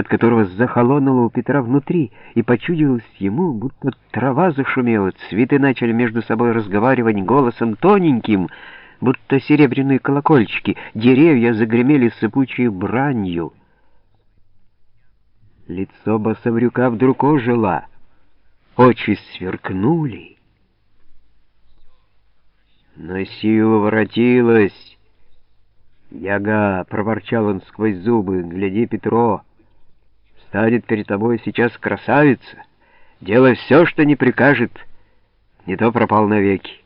от которого захолонуло у Петра внутри, и почудилось ему, будто трава зашумела, цветы начали между собой разговаривать голосом тоненьким, будто серебряные колокольчики, деревья загремели сыпучей бранью. Лицо Басаврюка вдруг ожило, очи сверкнули. Но сила воротилась. «Яга!» — проворчал он сквозь зубы. «Гляди, Петро! Станет перед тобой сейчас красавица. Делай все, что не прикажет. Не то пропал навеки».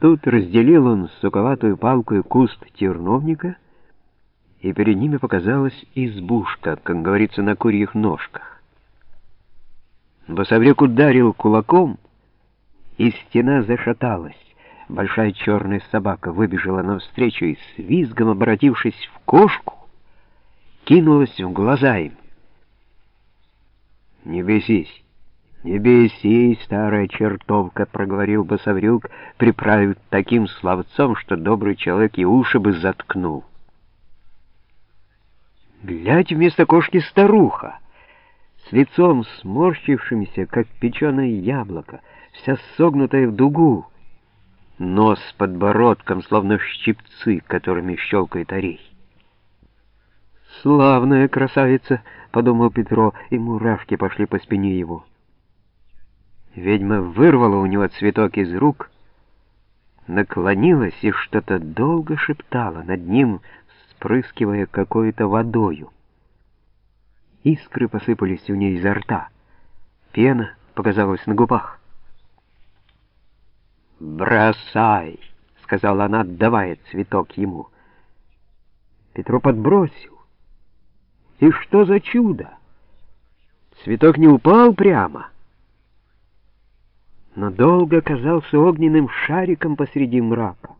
Тут разделил он суковатую палку и куст терновника, и перед ними показалась избушка, как говорится, на курьих ножках. Басаврик ударил кулаком, и стена зашаталась. Большая черная собака выбежала навстречу и с визгом, обратившись в кошку, кинулась в глаза им. «Не бесись, не бесись, старая чертовка», — проговорил Басаврюк, приправив таким словцом, что добрый человек и уши бы заткнул. Глядь, вместо кошки старуха, с лицом сморщившимся, как печеное яблоко, вся согнутая в дугу, нос с подбородком, словно щипцы, которыми щелкает орей. «Славная красавица!» — подумал Петро, и мурашки пошли по спине его. Ведьма вырвала у него цветок из рук, наклонилась и что-то долго шептала над ним, спрыскивая какой-то водою. Искры посыпались у нее изо рта, пена показалась на губах. «Бросай!» — сказала она, отдавая цветок ему. Петро подбросил. И что за чудо? Цветок не упал прямо, но долго казался огненным шариком посреди мрака.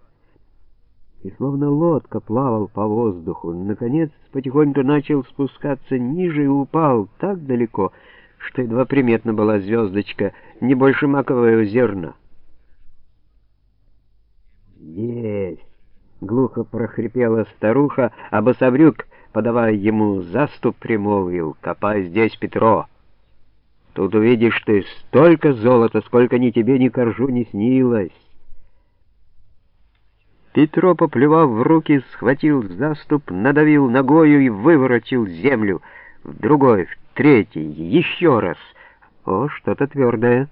И словно лодка плавал по воздуху, наконец потихоньку начал спускаться ниже и упал так далеко, что едва приметна была звездочка, не больше макового зерна. «Есть!» — глухо прохрипела старуха, а босоврюк, подавая ему заступ, примолвил, «Копай здесь, Петро! Тут увидишь ты столько золота, сколько ни тебе, ни коржу не снилось!» Петро, поплевав в руки, схватил заступ, надавил ногою и выворотил землю. В другой, в третий, еще раз. О, что-то твердое.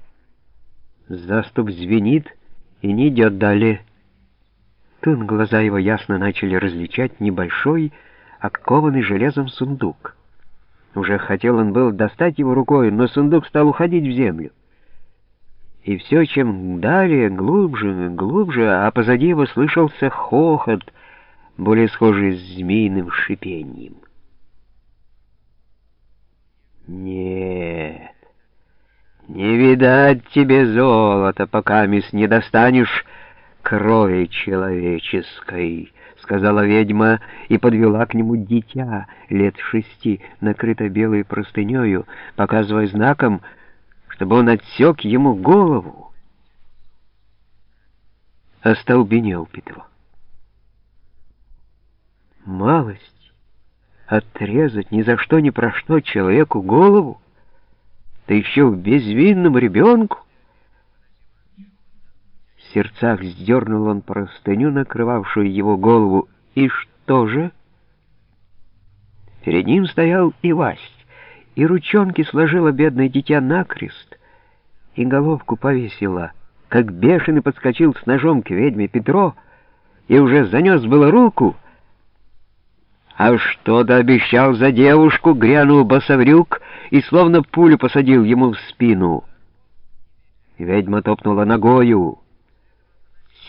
Заступ звенит и не идет далее. Тут глаза его ясно начали различать небольшой, окованный железом сундук. Уже хотел он был достать его рукой, но сундук стал уходить в землю. И все, чем далее, глубже, глубже, а позади его слышался хохот, более схожий с змеиным шипением. «Нет, не видать тебе золота, пока, мисс, не достанешь крови человеческой», — сказала ведьма и подвела к нему дитя лет шести, накрыто белой простынею, показывая знаком, чтобы он отсек ему голову. Остолбенел Петро. Малость отрезать ни за что ни про что человеку голову, да еще в безвинном ребенку. Сердцах сдернул он простыню, накрывавшую его голову, и что же? Перед ним стоял Ивась и ручонки сложила бедное дитя накрест, и головку повесила. Как бешеный подскочил с ножом к ведьме Петро, и уже занес было руку. «А что ты обещал за девушку?» — грянул босоврюк и словно пулю посадил ему в спину. Ведьма топнула ногою.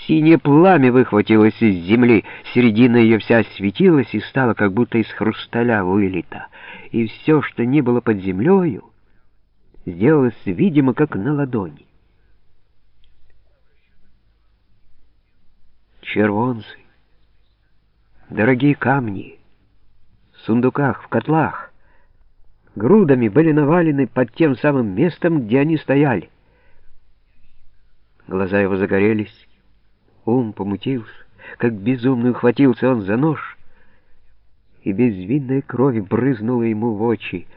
Синее пламя выхватилось из земли, середина ее вся светилась и стала как будто из хрусталя вылита, и все, что не было под землею, сделалось видимо, как на ладони. Червонцы, дорогие камни, в сундуках, в котлах, грудами были навалены под тем самым местом, где они стояли. Глаза его загорелись, Ум помутился, как безумный ухватился он за нож и безвинная кровь брызнула ему в очи.